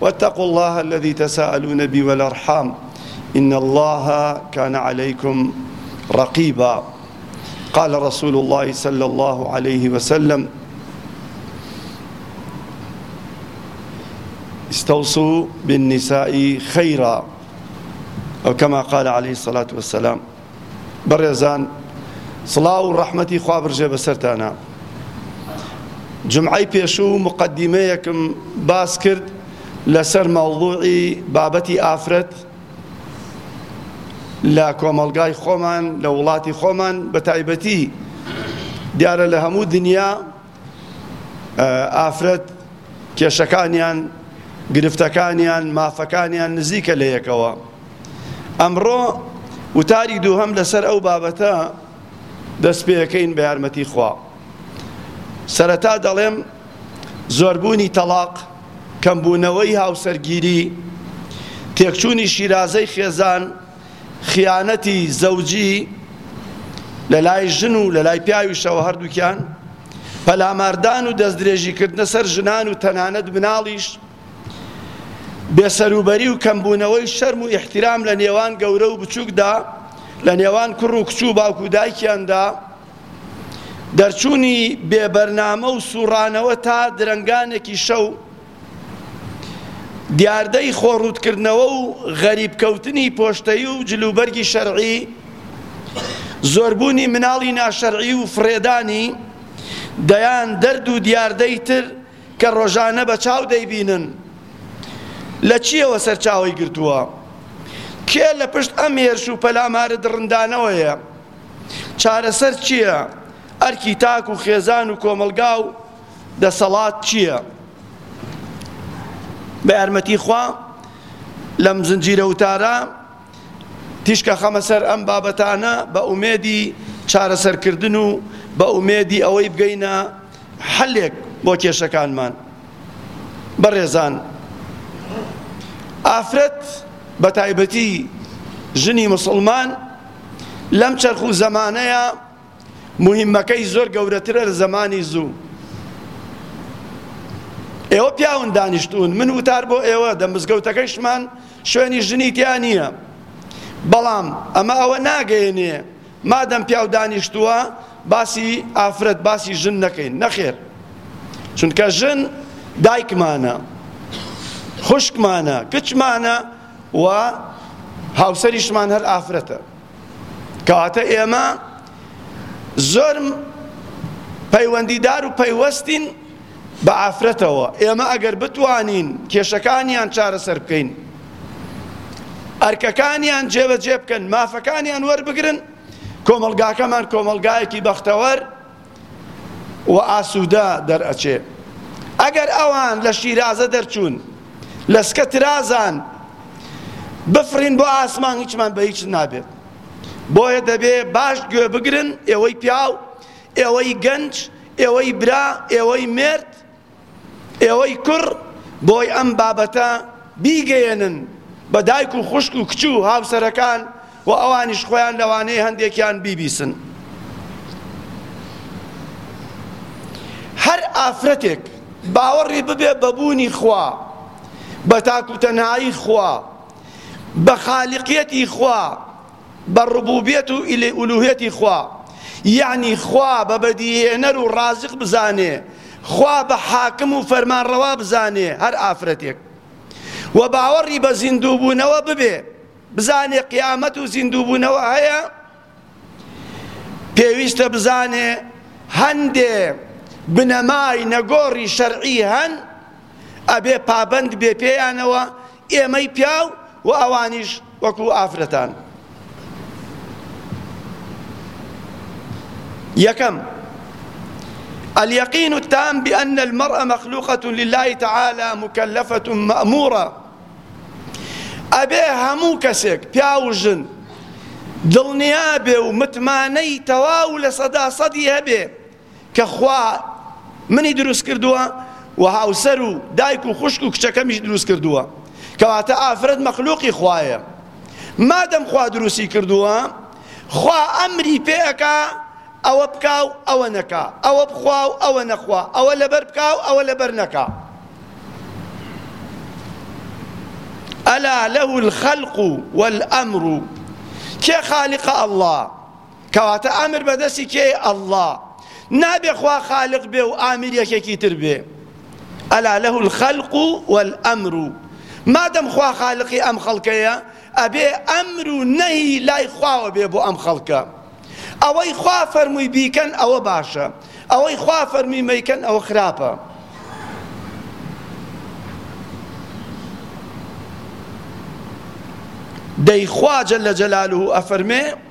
واتقوا الله الذي تساءلون به والأرحام إن الله كان عليكم رقيبا قال رسول الله صلى الله عليه وسلم استوصوا بالنساء خيرا ئەو کەما قال عليه سەلات وسلام بەڕێزان سڵاو و ڕەحمەتی خوا بڕژێ بەسەرتانا جمعی پێشوو مقدمەیەکم باس کرد لەسەر مەوضوعی بابەتی ئافرەت لە کۆمەلگای خۆمان لە وڵاتی خۆمان بە تایبەتی دیارە لە هەموو دنیا ئافرەت کێشەکانیان، گرفتەکانیان، مافەکانیان نزیکە لە یەکەوە. ئەمڕۆ وتاری دووهەم لەسەر ئەو بابەتە دەست پێەکەین بە یارمەتی خوا. سەرەتا دەڵێم زۆربوونی تەڵاق، کەمبوونەوەی هاوسەرگیری، تێکچوونی شیرازەی خێزان، خیانەتی زەوجی لە لای ژن و لە لای پیاویشەوە هەردووکیان پەلاماردان و دەستدرێژی کردنە سەر ژنان و تەنانەت مناڵیش بێسەروبەری و کەمبوونەوەی شەرم و ئیحترام لە نێوان گەورە و بچووکدا لە نێوان کوڕ و کچ و باوک و دایکیاندا دەرچوونی بێبەرنامە و سوڕانەوە تا درەنگانێکی شەو دیاردەی خۆ ڕووتکردنەوە و غەریب کەوتنی پۆشتەی و جلوبەرگی شەرعی زۆربوونی مناڵی ناشەرعی و فڕێدانی دەیان دەرد و دیاردەی تر کە ڕۆژانە بە چاو دەیبینن لە چیەوە سەرچاوی گرتووە کێ لە پشت ئەم هێرش و پەلامارە دڕندانەوەیە چارەسەر چییە ئەرکی تاک و خێزان و کۆمەلگا و دەسەڵات چییە؟ بە یارمەتی خوا لەم زنجیرە وتارە تیشکە خەمە سەر ئەم بابەتانە بە ئومێدی چارەسەرکردن و بە ئومێدی ئەوەی بگەینە حلێک بۆ کێشەکانمان بەڕێزان ئافرەت بە تایبەتی ژنی مسلمان لەم چەرخ و زەمانەیە موهیمەکەی زۆر گەورەترە لە زەمانی زوو. ئێوە پیاون دانیشتوون من وتار بۆ ئێوە دە مزگەوتەکەشمان شوێنی ژنی تیا نییە بەڵام ئەمە ئەوە ناگەێنێ مادەم پیاو دانیشتووە باسی ئافرەت باسی ژن نەکەین نەخێر چونکە ژن دایکمانە خوشکمانە کچمانە و هاوسەریشمان هەر ئافرەتە کەواتە ئێمە زۆر پەیوەندیدار و پەیوەستین بە ئافرەتەوە ئێمە ئەگەر بتوانین کێشەکانیان چارەسەر بکەین ئەرکەکانیان جێبەجێ بکەن مافەکانیان وەربگرن کۆمەلگاکەمان کۆمەلگایەکی بەختەوەر و ئاسوودە دەرئەچێ ئەگەر ئەوان لە شیرازە دەرچوون لە سکە ترازان بفرین بۆ ئاسمان هیچمان بە هیچ نابێت بۆیە دەبێ باش گوێ بگرن ئێوەی پیاو ئێوەی گەنج ئێوەی برا ئێوەی مرد ئێوەی کوڕ بۆی ئەم بابەتە بیگەیەنن بە دایک و خوشک و کچ و هاوسەرەکان و ئەوانیش خۆیان لەوانەیە هەندێکیان بیبیسن هەر ئافرەتێک باوەڕی ببێ بە بوونی خوا بە تاکوتەنایی خوا بە خالیقیەتی خوا بە ڕبوبیەت و ئیلئولوهیەتی خوا یەعنی خوا بە بەدیهێنەر و ڕازق بزانێ خوا بە حاکم و فەرمانڕەوا بزانێ هەر ئافرەتێک و باوەڕی بە زیندووبوونەوە ببێ بزانێ قیامەت و زیندووبوونەوە هەیە پێویستە بزانێ هەندێ بنەمای نەگۆڕی شەرعی هەن ئەبێ پابەند بێ پێیانەوە ئێمەی پیاو و ئەوانیش وەکو ئافرەتان. یەکەم، الیقین التام بان المرء مخلوقة لله تعالی مکلفة مأمورە ئەبێ هەموو کەسێک پیاو و ژن دڵنیابێ و متمانەی تەواو لە سەدا سەدی هەبێ کە خوا منی دروست کردووە و هاوسەر و دایک و خوشک و کچەکەمیش دروست کردووە کەواتە ئافرەت مەخلوقی خوایە مادەم خوا دروستی کردووە خوا ئەمری پێ ئەکا ئەوە بکا و ئەوە نەکا ئەوە بخوا و ئەوە نەخوا ئەوە لەبەر بکا و ئەوە لەبەر نەکا ئەلا لەه الخەلق والئەمر کێ خالقە ئەڵڵا کەواتە ئەمر بەدەستی کێی اللە نابێ خوا خالق بێ و ئامیر یەکێکی تر بێ ئەلا له الخلق والامر مادەم خوا خالقی ئەم خەڵکەیە ئەبێ ئەمر و نەهی لای خواوە بێ بۆ ئەم خەڵکە ئەوەی خوا فەرمووی بیکەن ئەوە باشە ئەوەی خوا فەرمی مەیکەن ئەوە خراپە دەیخواجە لە جەلال و ئەفەرمێ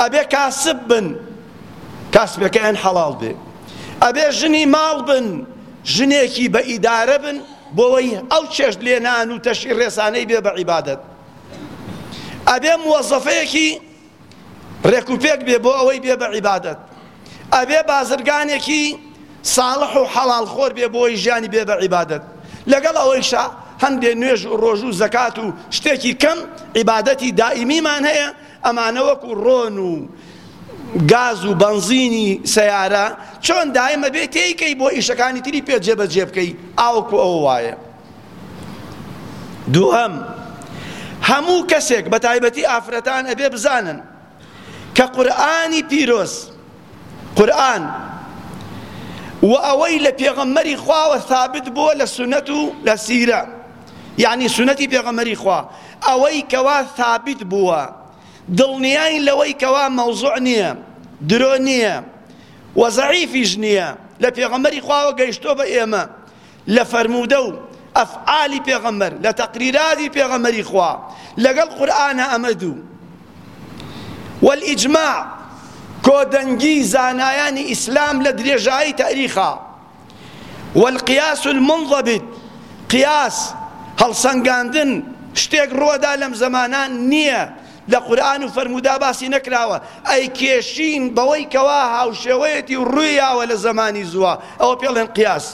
ئەبێ کاسب بن کاسبەکەیان حەڵاڵ بێ ئەبێ ژنی ماڵ بن ژنێکی بە ئیدارە بن بۆەوەی ئەو چێش لێنان و تەشی ڕێسانەی بێ بە عیبادەت ئەبێ موەزەفەیەکی ڕێکوپێک بێ بۆ ئەوەی بێ بە عیبادەت ئەبێ بازرگانێکی ساڵح و حەڵاڵ خۆر بێ بۆی ژیانی بێ بە عیبادەت لەگەڵ ئەوەیشا هەندێ نوێژ و ڕۆژ و زەکات و شتێکی کەم عیبادەتی دائیمیمان هەیە ئەمانە وەکو ڕۆن و گاز و بەنزینی سەیارە چۆن دایمە بێ تێیکەی بۆ ئیشەکانی تری پێ جێبەجێ بکەی ئاوەکو ئەوە وایە دووهەم هەموو کەسێک بە تایبەتی ئافرەتان ئەبێ بزانن کە قورئانی پیرۆز، قورئان، و ئەوەی لە پێغەمبەری خواوە ثابت بووە لە سوننەت و لە سیرە، یەعنی سوننەتی پێغەمبەری خوا، ئەوەی کەوا ثابت بووە، دڵنیاین لەوەی کەوا مەوزوع نییە، درۆ نییە، و زەعیفیش نییە، لە پێغەمبەری خواوە گەیشتووە بە ئێمە، لە فەرموودە و ئەفعالی پێغەمبەر لە تەقریراتی پێغەمبەری خوا لەگەڵ قورئانە ئەمە دوو والإجماع کۆدەنگی زانایانی ئیسلام لە درێژایی تاریخا والقیاس المنضبط قیاس هەڵسەنگاندن شتێک ڕوەدا لەم زەمانان نییە لە قورئان و فەرموودا باسی نەکراوە، ئەی کێشین بەوەی کەوا هاوشێوەیەتی و ڕوویاوە لە زەمانی زووە، ئەوە پێڵێن قیاس.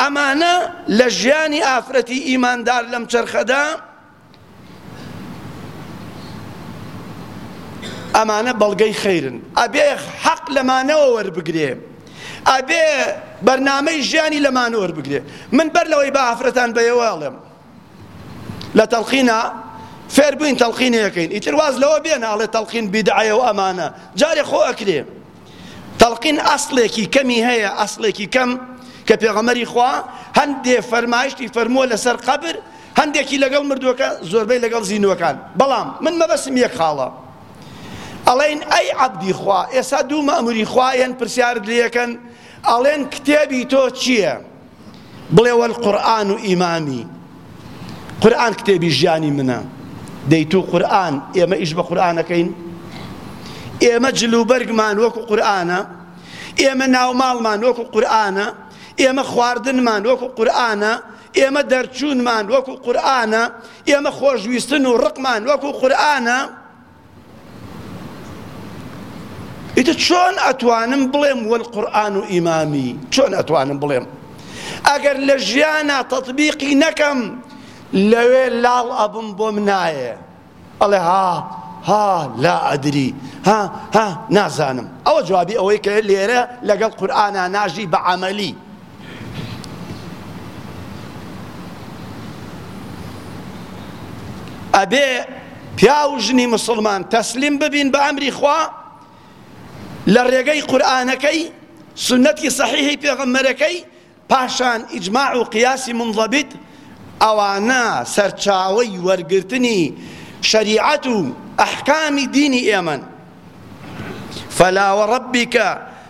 ئەمانە لە ژیانی ئافرەتی ئیماندار لەم چەرخەدا ئەمانە بەڵگەی خەیرن ئەبێ حەق لەمانەوە وەربگرێ ئەبێ بەرنامەی ژیانی لەمانە وەربگرێ من بەر لەوەی بە ئافرەتان بەیەوەڵێم لە تەڵقینە فێر بووین تەڵقینی ئەکەین ئیتر واز لەوە بێنە ئەڵێ تەڵقین بیدعەیە و ئەمانە جارێ خۆ ئەکرێ تەڵقین ئەسڵێکی کەمی هەیە ئەسڵێکی کەم کە پێغەمەری خوا هەندێ فەرمایشتی فەرمووە لەسەر قەبر هەندێکی لەگەڵ مردووەکە زۆربەی لەگەڵ زیینوەکان بەڵام من مەبەسم یەک خاڵە ئەڵێن ئەی عەبدی خوا ئێستا دوو مەموری خوایەن پرسیارت لەکەن ئەڵێن کتێبی تۆ چییە؟ بڵێ وەل قورئان و ئیمامی قورئان کتێبی ژیانی منە دەی تو قورئان ئێمە ئیش بە قورئانەکەین ئێمە جل و بەرگمان وەکو قورئانە ئێمە ناوماڵمان وەکو قورئانە ئێمە خواردنمان وەکو قورئانە ئێمە دەرچوونمان وەکو قورئانە ئێمە خۆشویستن و ڕقمان وەکو قورئانە ئیتر چۆن ئەتوانم بڵێم والقرآن و ئیمامی چۆن ئەتوانم بڵێم ئەگەر لە ژیانا تەطبیقی نەکەم لەوێ لاڵ ئەبم بۆم نایە ئەڵێ ها ها لا ئەدری ها ها نازانم ئەوە جوابی ئەوەی کە لێرە لەگەڵ قورآنا ناژی بە عەمەلی ئەبێ پیاو و ژنی مسلمان تەسلیم ببین بە ئەمری خوا لە ڕێگەی قورآانەکەی سنەتی صحیحی پێغەمەرەکەی پاشان ئیجماع و قیاسی منضبیت ئەوانە سەرچاوی وەرگرتنی شریعت و ئەحکامی دینی ئێمەن فلا وربك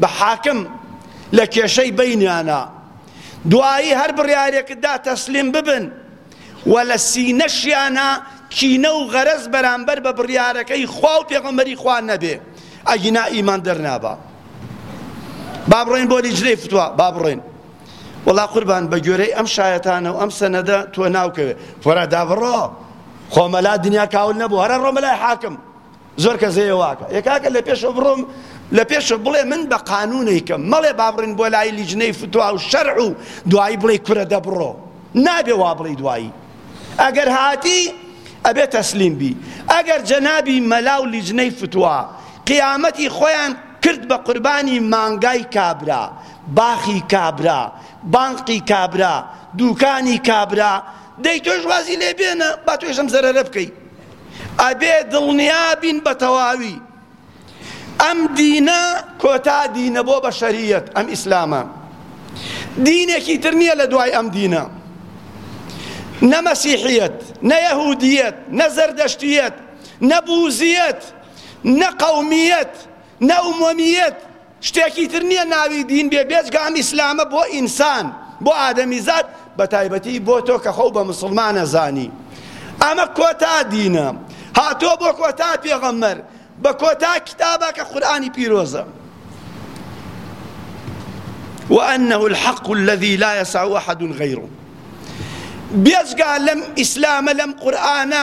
بە حاکم لە کێشەی بەینیانا دوایی هەر بڕیارێکت دا تەسلیم ببن و لە سینەشیانا کینە و غەرەز بەرامبەر بە بڕیارەکەی خوا و پێغەمبەری خوا نەبێ ئەگینا ئیمان دەرنابا با بڕۆین بۆ لیجنەی فتوا با بڕۆین وەڵا قوربان بە گوێرەی ئەم شایەتانە و ئەم سەنەدە تۆ ناوکەوێت فۆرا دابڕۆ خۆمەلا دنیا کاول نەبوو هەرە ڕۆمەلای حاکم زۆر کەس هەیە واکە یە کاکە لە پێشەوە بڕۆم لە پێشەوە بڵێ من بە قانونێکم مەڵێ با بڕین بۆ لای لیجنەی فتووا و شەرع و دوایی بڵێ کورە دەبڕۆ نابێ وا بڵی دوایی ئەگەر هاتی ئەبێ تەسلیم بی ئەگەر جەنابی مەلا و لیجنەی فتووا قیامەتی خۆیان کرد بە قوربانی مانگای کابرا باخی کابرا بانقی کابرا دوکانی کابرا دەی تۆش وازی لێ بێنە با تۆشم زەرەرە بکەیت ئەبێ دڵنیابین بەتەواوی ئەم دینە کۆتا دینە بۆ بەشەریەت ئەم ئیسلامە دینێکی تر نییە لە دوای ئەم دینە نە مەسیحیەت نە یەهودیەت نە زەردەشتیەت نە بوزیەت نە قەومیەت نەئوممیەت شتێکی تر نیە ناوی دین بێ بێجگە ئەم ئیسلامە بۆ ئینسان بۆ ئادەمیزاد بەتایبەتی بۆ تۆ کە خۆو بە مسوڵمان ئەزانی ئەمە کۆتا دینە هاتۆ بۆ کۆتا پێغەمبەر بە کۆتا کتابە کە قورئانی پیرۆزە وأنه الحق الذي لا يسع أحد غيره بێجگا لەم ئیسلامە لەم قورئانە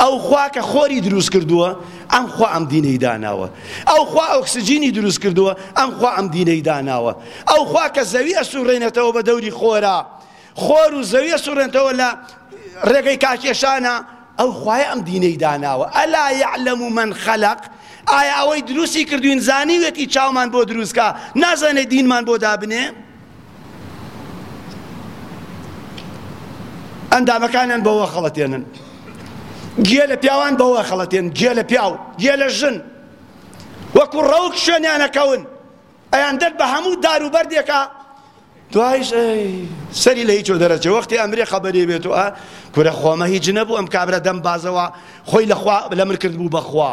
ئەو خوا کە خۆری دروست کردووە ئەم خوا ئەم دینەی داناوە ئەو خوا ئۆکسجینی دروست کردووە ئەم خوا ئەم دینەی داناوە ئەو خوا کە زەوی ئەسوڕێنێتەوە بە دەوری خۆرا خۆر و زەوی ئەسوڕێنتەوە لە ڕێگەی کاکێشانە ئەو خوای ئەم دینەی داناوە ئەلا یعلم و من خەلق ئایا ئەوەی دروستی کردوین زانیوێتی چاومان بۆ دروستکە نازانێت دینمان بۆ دابنێ ئەندامەکانیان بەوە خەڵەتێنن گێ لە پیاوان بەوە خەڵەتێن گێ لە پیاو گێ لە ژن وەکو ڕەوک شوێنیانەکەون ئەیان دەر بە هەموو دار و بەردێکە دوایش سەری لە هیچۆ دەرەچێ وەختی ئەمرێ خەبەری بێت و کورە خۆمە هیچ نەبوو ئەم کابرا دەم بازەوە خۆی لەخوا لە من کرد بوو بەخوا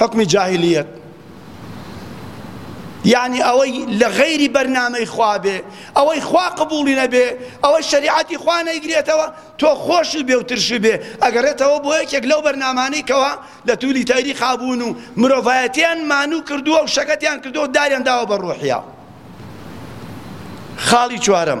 حوکمی جاهیلیەت یانی ئەوەی لە غەیری بەرنامەی خوا بێ ئەوەی خوا قبوڵی نەبێ ئەوەی شەریعەتی خوا نەیگرێتەوە تۆ خۆش بێ و ترش بێ ئەگەڕێتەوە بۆ یەکێک لەو بەرنامانەی کەوا لە تولی تایری خابوون و مرۆڤایەتیان مانوو کردووە و شەکەتیان کردووە و داریان داوە بە ڕۆحیا خاڵی چوارەم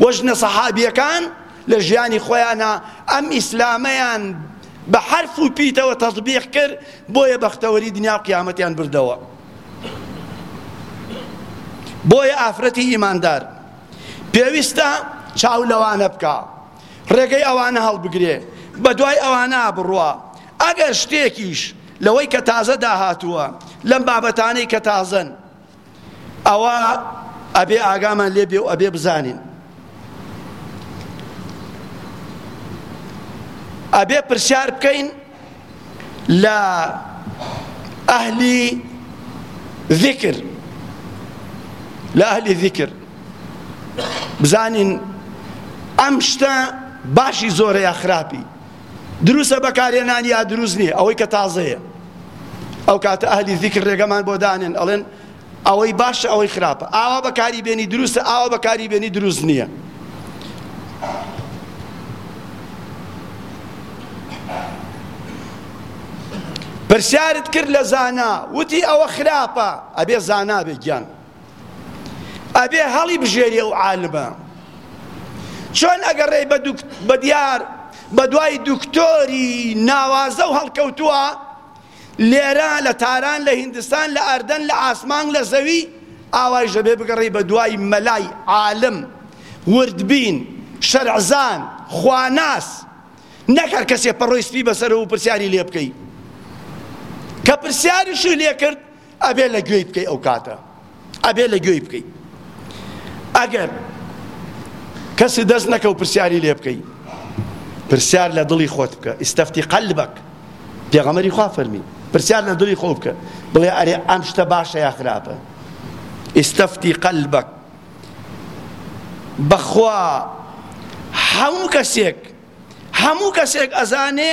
وە ژنە سەحابیەکان لە ژیانی خۆیانا ئەم ئیسلامەیان بە حرف و پیتەوە تەزبیق کرد بۆیە بەختەوەری دنیا و قیامەتیان بردەوە بۆیە ئافرەتی ئیماندار پێویستە چاو لەوانە بکە ڕێگەی ئەوانە هەڵبگرێ بە دوای ئەوانە بڕوە ئەگەر شتێکیش لەوەی کە تازە داهاتووە لەم بابەتانەی کە تازەن ئەوا ئەبێ ئاگامان لێ بێ و ئەبێ بزانین ئەبێ پرسیار بکەین لە ئەهلی ذکر لە ئەهلی ذکر بزانین ئەم شتە باشی زۆرە یا خراپی دروستە بەکارهێنان یا دروست نییە ئەوەی کە تازەیە ئەو کاتە ئەهلی ذیکر ڕێگەمان بۆ دانێن ئەڵێن ئەوەی باشە ئەوەی خراپە ئاوا بەکاری بێنی دروستە ئاوا بەکاری بێنی دروست نییە پرسیارت کرد لە زانا وتی ئەوە خراپە ئەبێ زانا بێ گیان ئەبێ هەڵی بژێری ئەو عالمە چۆن ئەگەڕێی بە دیار بە دوای دکتۆری ناوازە و هەڵکەوتووە لێرە لە تاران لە هیندستان لە ئەردەن لە ئاسمان لە زەوی ئاوای ژەبێ بگەڕی بە دوای مەلای عالم وردبین شەرعزان خواناس نەکەر کەسێ پەڕۆی سپی بەسەر و پرسیاری لێ بکەی کە پرسیاریشی لێ کرد ئەبێ لە گوێی بکەی ئەو کاتە ئەبێ لە گوێی بکەی ئەگەر کەسی دەست نەکە و پرسیاری لێ بکەی پرسیار لە دڵی خۆت بکە ئیسەفتی قەلبک پێغەمەری خوا فەرمی پرسیار لە دڵی خۆ بکە بڵێ ئەرێ ئەم شتە باشە یا خراپە ئیسەفتی قەلبک بەخوا هەموو کەسێک هەموو کەسێک ئەزانێ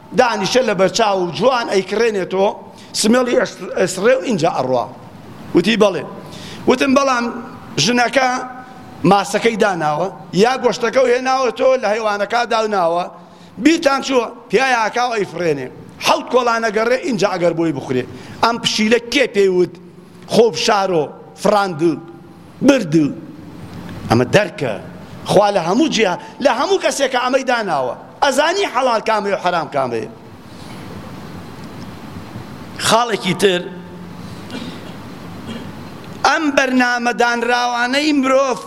دانیشە لەبەر چاو و جوان ئەیکڕێنێتۆ سمێڵی ئەسڕێ و ئینجا ئەڕوا وتی بەڵێ وتم بەڵام ژنەکە ماسەکەی داناوە یا گۆشتەکە و هێناوە تۆ لە هەیوانەکە داوناوە بیرتان چووە پیاکاو ئەی فڕێنێ حەوت کۆڵانەگەڕێ ئینجا ئەگەر بۆی بخورێ ئەم پشیلە کێ پێی وت خۆ فشارۆ فراند برد و ئەمە دەرکە خوا لە هەموو جیا لە هەموو کەسێکە ئەمەی داناوە ئەزانی حەڵال کامێ و حەرام کامێ خاڵێکی تر ئەم بەرنامەدانراوانەی مرۆڤ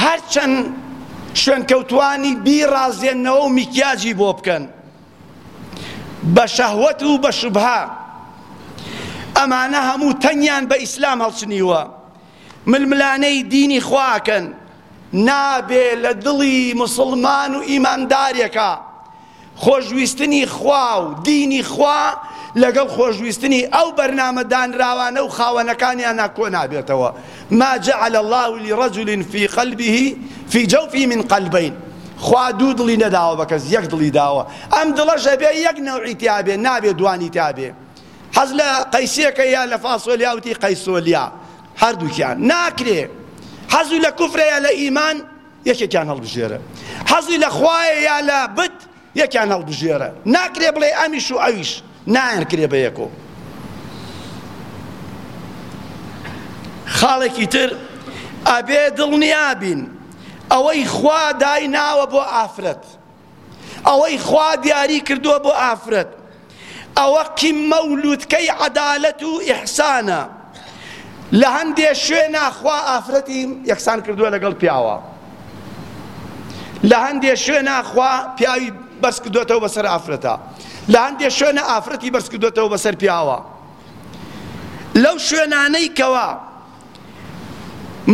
هەرچەند شوێنکەوتانی بیڕازێنەوە و میکیاجی بۆ بکەن بە شەهوەت و بە شوبهە ئەمانە هەموو تەنیان بە ئیسلام هەڵچنیوە ململانەی دینی خواکەن نابێ لە دڵی مسلمان و ئیماندارێکە خۆشویستنی خوا و دینی خوا لەگەڵ خۆشویستنی ئەو بەرنامە دانراوانە و خاوەنەکانیان ناکۆ نابێتەوە ما جعل اللە لرجل فی قلبه فی جوفه من قلبین خوا دوو دڵی نەداوە بە کەس یەک دڵی داوە ئەم دڵەش ئەبێ یەک نەوعی تیا بێ نابێ دوانی تا بێ حەز لە قەیسێکە یا لە فاسۆلیا وتی قەیسۆلیا هەردووکیان ناکرێ حەزی لە کوفرە یا لە ئیمان یەکێکیان هەڵبژێرە حەزی لە خوایە یا لە بت یەکیان هەڵبژێرە ناکرێ بڵێ ئەمیش و ئەویش نایان کرێ بە یەکۆ خاڵێکی تر ئەبێ دڵنیابین ئەوەی خوا دای ناوە بۆ ئافرەت ئەوەی خوا دیاری کردووە بۆ ئافرەت ئەوە قیممە و لوتکەی عەدالەت و ئیحسانە. لە هەندێ شوێنا خوا ئافرەتی یەکسان کردووە لەگەڵ پیاوە. لە هەندێ شوێنا خوا پیاوی بەرز کردووەتەوە بەسەر ئافرەتا. لە هەندێ شوێنا ئافرەتی بەرز کردووەتەوە بەسەر پیاوە. لەو شوێنانەی کەوا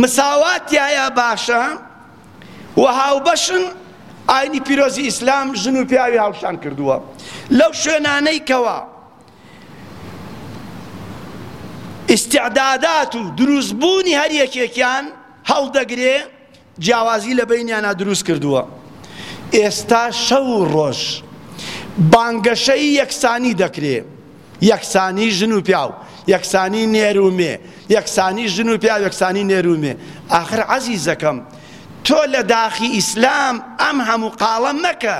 مساواتیایە باشە، و هاوبەشن، ئاینی پیرۆزی ئیسلام ژن و پیاوی هاوشان کردووە لەو شوێنانەی کەوا ئیستعدادات و دروستبوونی هەر یەکێکیان هەڵدەگرێ جیاوازی لە بەینیانا دروست کردووە ئێستا شەو و ڕۆژ بانگەشەی یەکسانی دەکرێ یەکسانی ژن و پیاو یەکسانی نێر و مێ یەکسانی ژن و پیاو یەکسانی نێر و مێ ئاخر عەزیزەکەم تۆ لە داخی ئیسلام ئەم هەموو قاڵە مەکە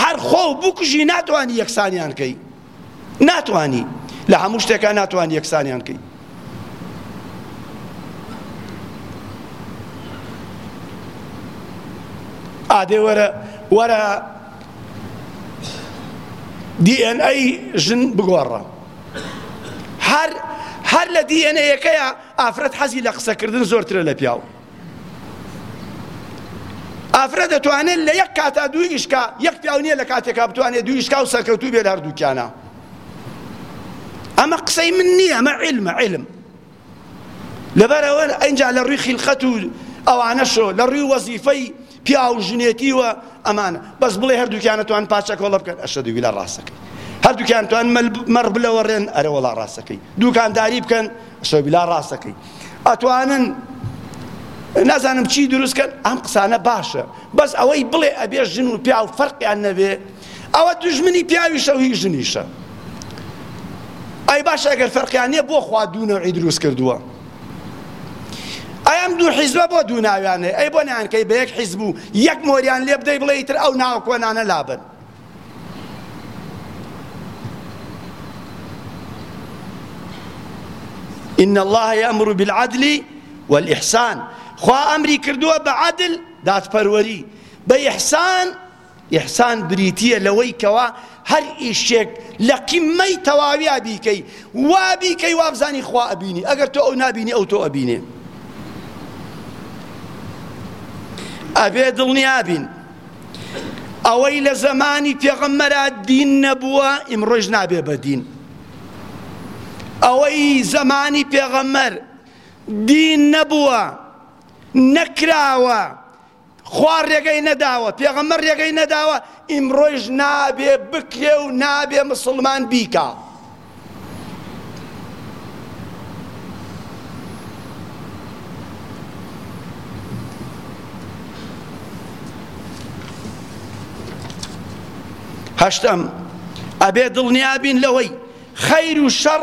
هەر خۆ بکوژی ناتوانانی یەکسانیان کەی ناتوانانی لە هەموو شتێکە ناتوانانی یەکسانیان کەی ئادێ وەرە وەرە دی ئێن ئەی ژن بگۆڕە. هەر هەر لە دی ئێن ئەیەکەیە ئافرەت حەزی لە قسەکردن زۆرترە لە پیاو. ئافرە دەتوانێت لە یەک کاتا دوو ئیشکا یەک پیاو نییە لە کاتێکا بتوانێت دوو ئیشکا و سەرکەوتوو بێت هەردووکیانە ئەمە قسەی من نییە ئەمە علمە علم لەبەر ئەوە ئەینجا لە ڕووی خیلقەت و ئەوانەشۆ لە ڕووی وەزیفەی پیا و ژنێتی وە ئەمانە بەس بڵێ هەردووکیانە توان پاچە کۆڵە بکەن ئەشەدوو بلا ڕاستەکەی هەردووکیان توان مەڕ بلەوە ڕێن ئەرەوەڵا ڕاستەکەی دووکانداری بکەن شەو بلا ڕاستەکەی ئەتوانن نازانم چی دروستکەن ئەم قسانە باشە بەس ئەوەی بڵێ ئەبێ ژن و پیا و فەرقیان نەبێ ئەوە دوژمنی پیاویشە و هی ژنیشە ئەی باش ئەگەر فەرقیان نییە بۆ خوا دوو نەوعی دروست کردووە ئەی ئەم دوو حیزبە بۆ دوو ناویانەیە ئەی بۆ نیانکەی بە یەک حیزب و یەک مۆریان لێ بدەی بڵێ تر ئەو ناوە کۆنانە لابن إن الله يأمر بالعدل والإحسان خوا أمري كردوا بعدل دات پروری بإحسان ئیحسان بریتییە لەوەی کەوا هەر ئیشێک لە قیممەی تەواویا بیکەی وا بیکەی وابزانی خوا ئەبینی ئەگەر تۆ ئەو نابینی ئەو تۆ ئەبینێ ئەبێ دڵنیابین ئەوەی لە زەمانی پێغەممەرا دین نەبووە ئیمڕۆژ نابێ بە دین ئەوەی زەمانی پێغەممەر دین نەبووە نەکراوە خوا ڕێگەی نەداوە پێغەمبەر ڕێگەی نەداوە ئیمڕۆیش نابێ بکرێ و نابێ مسوڵمان بیکا هەشتم ئەبێ دڵنیابین لەوەی خەیر و شەڕ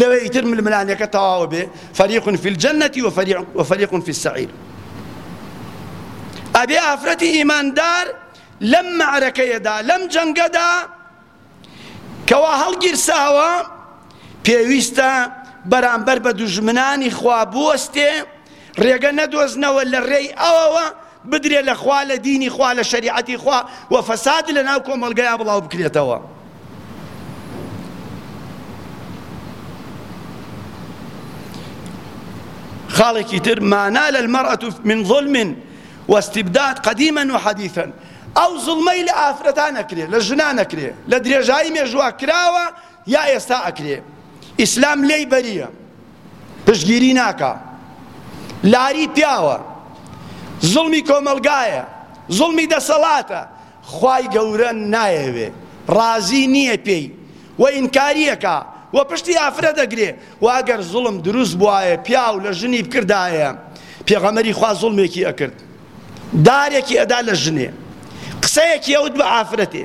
لەوێ ئیتر ململانێکە تەواوە بێ فەریق فی الجنە و فەریق فی السعیر ئەبێ ئافرەتی ئیماندار لەم مەعرەکەیەدا لەم جەنگەدا کەوا هەڵگیرساوە پێویستە بەرامبەر بە دوژمنانی خوا بوەستێ ڕێگە نەدۆزنەوە لە ڕێی ئەوەوە بدرێ لە خوا لە دینی خوا لە شەریعەتی خوا و فەساد لە ناو کۆمەڵگەیا بڵاو بکرێتەوە. خاڵێکی تر مانا لە المەرأة من ظلم واستبداد قديما وحديثا ئەو زڵمەی لە ئافرەتان نەکرێ لە ژنا نەکرێ لە درێژایی مێژووا کراوە یا ئێستا ئەکرێ ئیسلام لێی بەریە پشتگیری ناکا لاری پیاوە زوڵمی کۆمەڵگایە زوڵمی دەسەڵاتە خوای گەورە نایەوێ ڕازی نییە پێی و ئینکاریەکە و پشتی ئافرە دەگرێ و ئەگەر زوڵم دروست بواە پیاو لە ژنی بکردایە پێغەمەری خوا زوڵمێکی ئەکرد دارێکی ئەدا لە ژنێ قسەیەکی ئەوت بە ئافرەتێ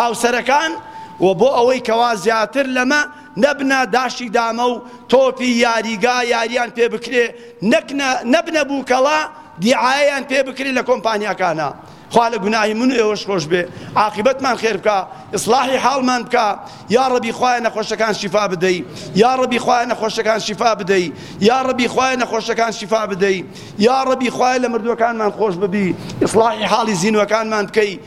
هاوسەرەکان و بۆ ئەوەی کەوا زیاتر لەمە نەبنە داشی دامە و تۆپی یاریگا یاریان پێ بکرێ نەک نەبنە بووکەڵە دیعایەیان پێ بکرێت لە کۆمپانیاکانە خوا لە گوناهی من و ئێوەش خۆش بێ عاقبەتمان خێر بکە ئیسلاحی حاڵمان بکە یا ڕەبی خوایە نەخۆشەکان شیفا بدەی یا ڕەبی خوایە نەخۆشەکان شیفا بدەی یا ڕەبی خوایە نەخۆشەکان شیفا بدەی یا ڕەبی خوایە لە مردووەکانمان خۆش ببی ئیسلاحی حاڵی زینوەکانمان بکەی